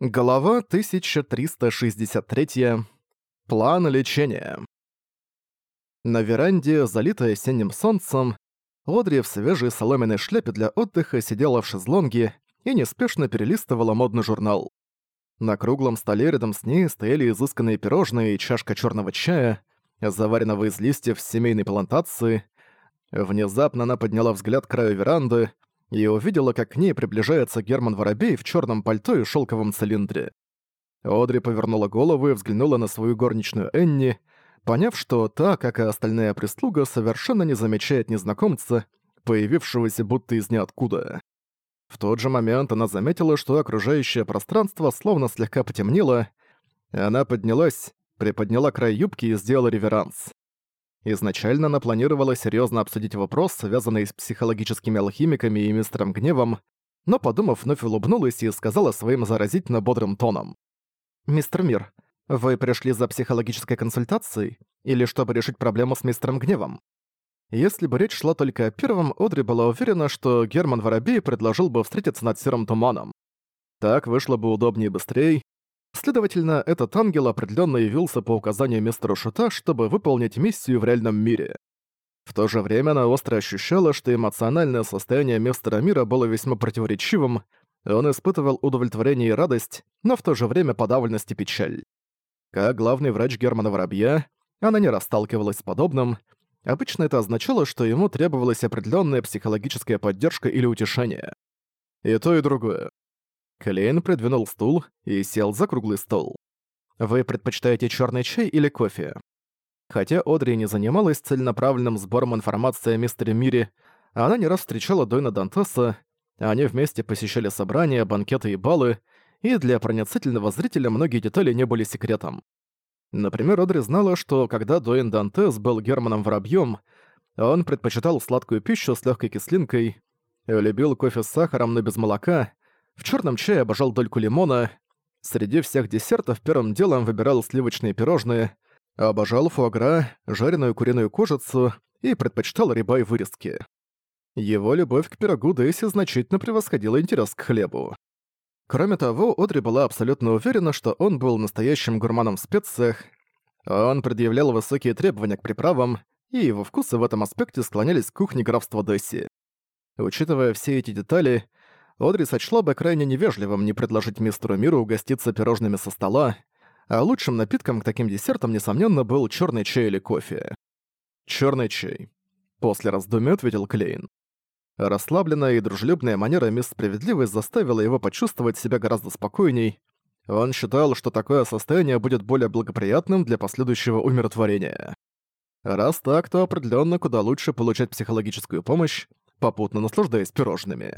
Глава 1363. План лечения. На веранде, залитой осенним солнцем, Одри в свежей соломенной шляпе для отдыха сидела в шезлонге и неспешно перелистывала модный журнал. На круглом столе рядом с ней стояли изысканные пирожные и чашка черного чая, заваренного из листьев семейной плантации. Внезапно она подняла взгляд к краю веранды и увидела, как к ней приближается Герман Воробей в черном пальто и шелковом цилиндре. Одри повернула голову и взглянула на свою горничную Энни, поняв, что та, как и остальная прислуга, совершенно не замечает незнакомца, появившегося будто из ниоткуда. В тот же момент она заметила, что окружающее пространство словно слегка потемнело, она поднялась, приподняла край юбки и сделала реверанс. Изначально она планировала серьезно обсудить вопрос, связанный с психологическими алхимиками и мистером Гневом, но, подумав, вновь улыбнулась и сказала своим заразительно бодрым тоном. «Мистер Мир, вы пришли за психологической консультацией или чтобы решить проблему с мистером Гневом?» Если бы речь шла только о первом, Одри была уверена, что Герман Воробей предложил бы встретиться над серым туманом. Так вышло бы удобнее и быстрее, Следовательно, этот ангел определенно явился по указанию мистера Шута, чтобы выполнить миссию в реальном мире. В то же время она остро ощущала, что эмоциональное состояние мистера Мира было весьма противоречивым, он испытывал удовлетворение и радость, но в то же время подавленность и печаль. Как главный врач Германа Воробья, она не расталкивалась с подобным. Обычно это означало, что ему требовалась определенная психологическая поддержка или утешение. И то, и другое. Клейн придвинул стул и сел за круглый стол. «Вы предпочитаете черный чай или кофе?» Хотя Одри не занималась целенаправленным сбором информации о мистере Мире, она не раз встречала Дойна Дантеса, они вместе посещали собрания, банкеты и балы, и для проницательного зрителя многие детали не были секретом. Например, Одри знала, что когда Дуэйн Дантес был Германом Воробьём, он предпочитал сладкую пищу с легкой кислинкой, любил кофе с сахаром, но без молока, в черном чае обожал дольку лимона. Среди всех десертов первым делом выбирал сливочные пирожные, обожал фуагра, жареную куриную кожицу и предпочитал рыба и вырезки. Его любовь к пирогу Дейси значительно превосходила интерес к хлебу. Кроме того, Одри была абсолютно уверена, что он был настоящим гурманом в специях. Он предъявлял высокие требования к приправам, и его вкусы в этом аспекте склонялись к кухне графства Дейси. Учитывая все эти детали, Одри сочла бы крайне невежливым не предложить мистеру Миру угоститься пирожными со стола, а лучшим напитком к таким десертам, несомненно, был черный чай или кофе. Черный чай. После раздумья ответил Клейн. Расслабленная и дружелюбная манера мисс Справедливость заставила его почувствовать себя гораздо спокойней. Он считал, что такое состояние будет более благоприятным для последующего умиротворения. Раз так, то определенно куда лучше получать психологическую помощь, попутно наслаждаясь пирожными.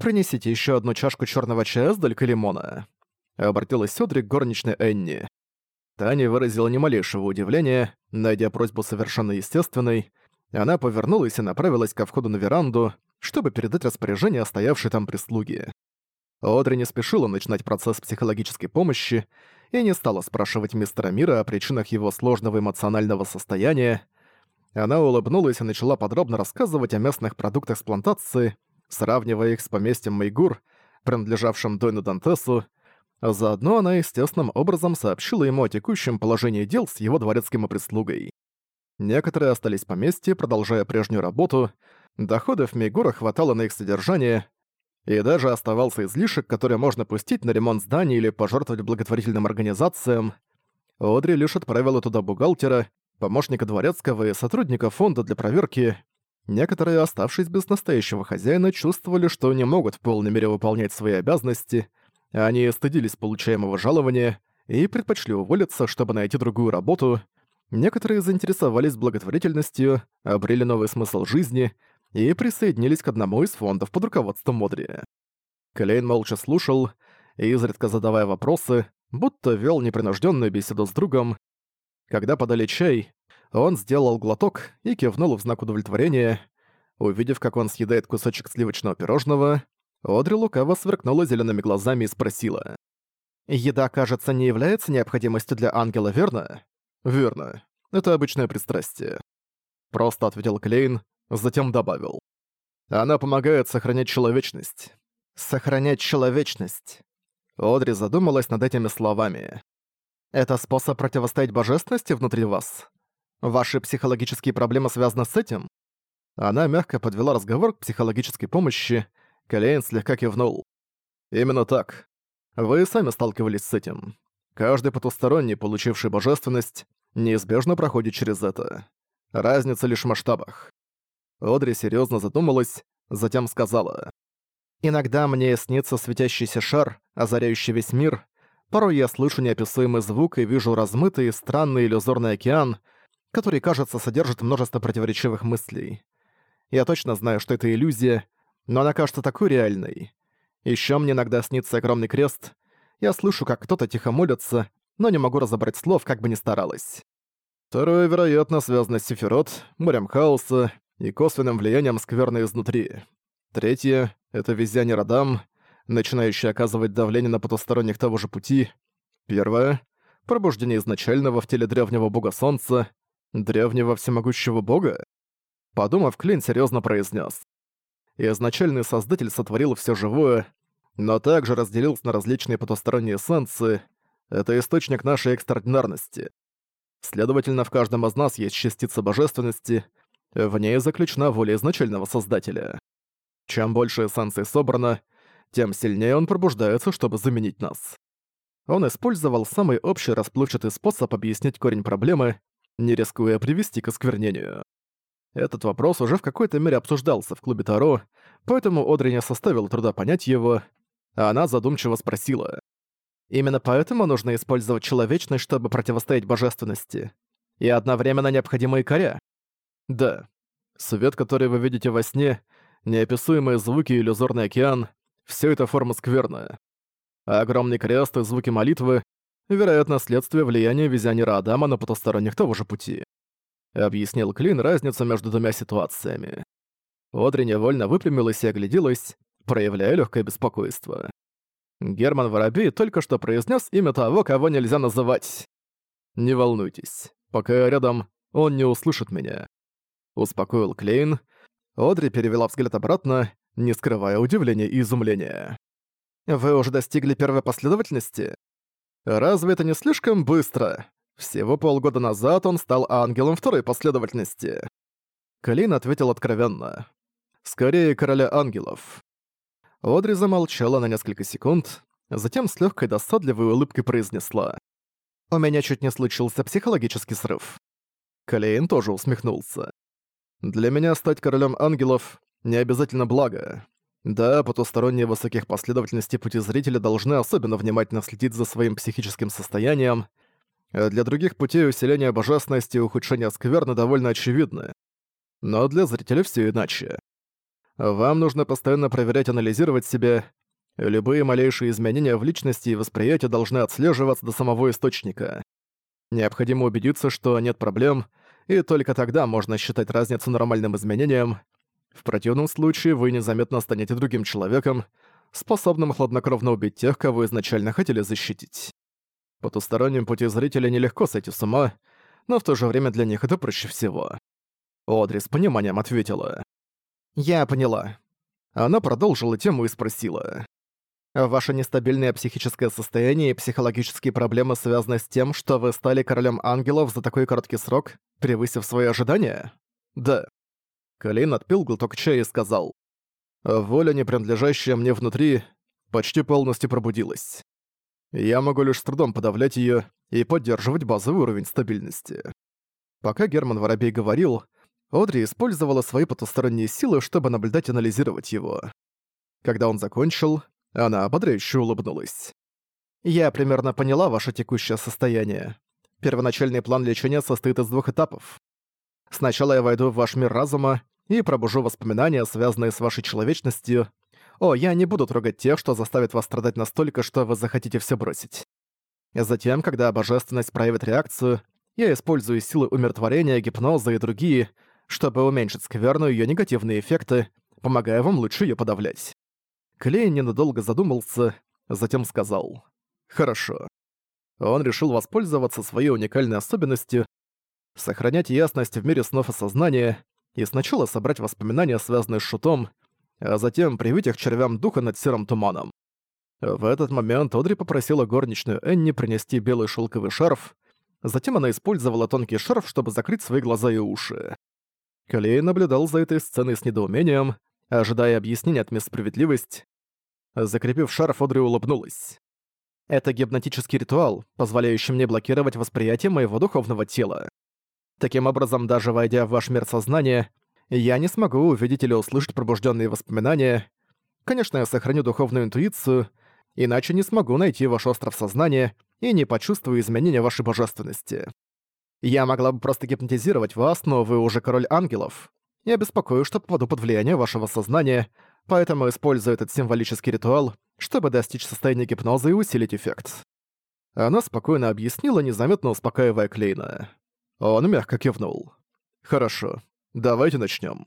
«Принесите еще одну чашку черного чая с долькой лимона», — обратилась Сёдрик к горничной Энни. Таня выразила ни малейшего удивления, найдя просьбу совершенно естественной. Она повернулась и направилась ко входу на веранду, чтобы передать распоряжение стоявшей там прислуги. Одри не спешила начинать процесс психологической помощи и не стала спрашивать мистера Мира о причинах его сложного эмоционального состояния. Она улыбнулась и начала подробно рассказывать о местных продуктах с плантации, сравнивая их с поместьем Майгур, принадлежавшим Дойну Дантесу, заодно она естественным образом сообщила ему о текущем положении дел с его дворецким и прислугой. Некоторые остались в поместье, продолжая прежнюю работу, доходов Мейгура хватало на их содержание, и даже оставался излишек, который можно пустить на ремонт зданий или пожертвовать благотворительным организациям. Одри лишь отправила туда бухгалтера, помощника дворецкого и сотрудника фонда для проверки, Некоторые, оставшись без настоящего хозяина, чувствовали, что не могут в полной мере выполнять свои обязанности, они стыдились получаемого жалования и предпочли уволиться, чтобы найти другую работу. Некоторые заинтересовались благотворительностью, обрели новый смысл жизни и присоединились к одному из фондов под руководством Модри. Клейн молча слушал, изредка задавая вопросы, будто вел непринужденную беседу с другом. Когда подали чай, он сделал глоток и кивнул в знак удовлетворения. Увидев, как он съедает кусочек сливочного пирожного, Одри лукаво сверкнула зелеными глазами и спросила. «Еда, кажется, не является необходимостью для ангела, верно?» «Верно. Это обычное пристрастие». Просто ответил Клейн, затем добавил. «Она помогает сохранять человечность». «Сохранять человечность». Одри задумалась над этими словами. «Это способ противостоять божественности внутри вас? Ваши психологические проблемы связаны с этим?» Она мягко подвела разговор к психологической помощи, Калейн слегка кивнул. «Именно так. Вы сами сталкивались с этим. Каждый потусторонний, получивший божественность, неизбежно проходит через это. Разница лишь в масштабах». Одри серьезно задумалась, затем сказала. «Иногда мне снится светящийся шар, озаряющий весь мир. Порой я слышу неописуемый звук и вижу размытый, странный иллюзорный океан, который, кажется, содержит множество противоречивых мыслей. Я точно знаю, что это иллюзия, но она кажется такой реальной. Ещё мне иногда снится огромный крест. Я слышу, как кто-то тихо молится, но не могу разобрать слов, как бы ни старалась. Второе, вероятно, связано с Сефирот, морем хаоса и косвенным влиянием скверны изнутри. Третье — это везение родам, начинающее оказывать давление на потусторонних того же пути. Первое — пробуждение изначального в теле древнего бога солнца, древнего всемогущего бога. Подумав, Клин серьезно произнес: изначальный создатель сотворил все живое, но также разделился на различные потусторонние эссенции. Это источник нашей экстраординарности. Следовательно, в каждом из нас есть частица божественности, в ней заключена воля изначального создателя. Чем больше эссенций собрано, тем сильнее он пробуждается, чтобы заменить нас. Он использовал самый общий расплывчатый способ объяснить корень проблемы, не рискуя привести к осквернению. Этот вопрос уже в какой-то мере обсуждался в клубе Таро, поэтому Одри не составил труда понять его, а она задумчиво спросила. «Именно поэтому нужно использовать человечность, чтобы противостоять божественности. И одновременно необходимые коря?» «Да. Свет, который вы видите во сне, неописуемые звуки и иллюзорный океан — все это форма скверная. А огромный крест и звуки молитвы — вероятно, следствие влияния визионера Адама на потусторонних того же пути. — объяснил Клин разницу между двумя ситуациями. Одри невольно выпрямилась и огляделась, проявляя легкое беспокойство. Герман Воробей только что произнес имя того, кого нельзя называть. «Не волнуйтесь, пока я рядом, он не услышит меня», — успокоил Клейн. Одри перевела взгляд обратно, не скрывая удивления и изумления. «Вы уже достигли первой последовательности? Разве это не слишком быстро?» Всего полгода назад он стал ангелом второй последовательности. Калин ответил откровенно. «Скорее, короля ангелов». Одри замолчала на несколько секунд, затем с легкой досадливой улыбкой произнесла. «У меня чуть не случился психологический срыв». Калейн тоже усмехнулся. «Для меня стать королем ангелов — не обязательно благо. Да, потусторонние высоких последовательностей пути зрителя должны особенно внимательно следить за своим психическим состоянием, для других путей усиления божественности и ухудшения скверны довольно очевидны. Но для зрителя все иначе. Вам нужно постоянно проверять анализировать себя. Любые малейшие изменения в личности и восприятии должны отслеживаться до самого источника. Необходимо убедиться, что нет проблем, и только тогда можно считать разницу нормальным изменением. В противном случае вы незаметно станете другим человеком, способным хладнокровно убить тех, кого изначально хотели защитить. Потусторонним пути зрителя нелегко сойти с ума, но в то же время для них это проще всего. Одри с пониманием ответила. «Я поняла». Она продолжила тему и спросила. «Ваше нестабильное психическое состояние и психологические проблемы связаны с тем, что вы стали королем ангелов за такой короткий срок, превысив свои ожидания?» «Да». Калин отпил глоток чая и сказал. «Воля, не принадлежащая мне внутри, почти полностью пробудилась. Я могу лишь с трудом подавлять её и поддерживать базовый уровень стабильности. Пока Герман Воробей говорил, Одри использовала свои потусторонние силы, чтобы наблюдать и анализировать его. Когда он закончил, она ободряюще улыбнулась. «Я примерно поняла ваше текущее состояние. Первоначальный план лечения состоит из двух этапов. Сначала я войду в ваш мир разума и пробужу воспоминания, связанные с вашей человечностью, «О, я не буду трогать тех, что заставит вас страдать настолько, что вы захотите все бросить». Затем, когда божественность проявит реакцию, я использую силы умиротворения, гипноза и другие, чтобы уменьшить скверну ее негативные эффекты, помогая вам лучше ее подавлять. Клей ненадолго задумался, затем сказал «Хорошо». Он решил воспользоваться своей уникальной особенностью, сохранять ясность в мире снов и сознания, и сначала собрать воспоминания, связанные с шутом, а затем привить их червям духа над серым туманом. В этот момент Одри попросила горничную Энни принести белый шелковый шарф, затем она использовала тонкий шарф, чтобы закрыть свои глаза и уши. Клей наблюдал за этой сценой с недоумением, ожидая объяснения от мисс Справедливость. Закрепив шарф, Одри улыбнулась. Это гипнотический ритуал, позволяющий мне блокировать восприятие моего духовного тела. Таким образом, даже войдя в ваш мир сознания, я не смогу увидеть или услышать пробужденные воспоминания. Конечно, я сохраню духовную интуицию, иначе не смогу найти ваш остров сознания и не почувствую изменения вашей божественности. Я могла бы просто гипнотизировать вас, но вы уже король ангелов. Я беспокоюсь, что попаду под влияние вашего сознания, поэтому использую этот символический ритуал, чтобы достичь состояния гипноза и усилить эффект. Она спокойно объяснила, незаметно успокаивая Клейна. Он мягко кивнул. «Хорошо, давайте начнем.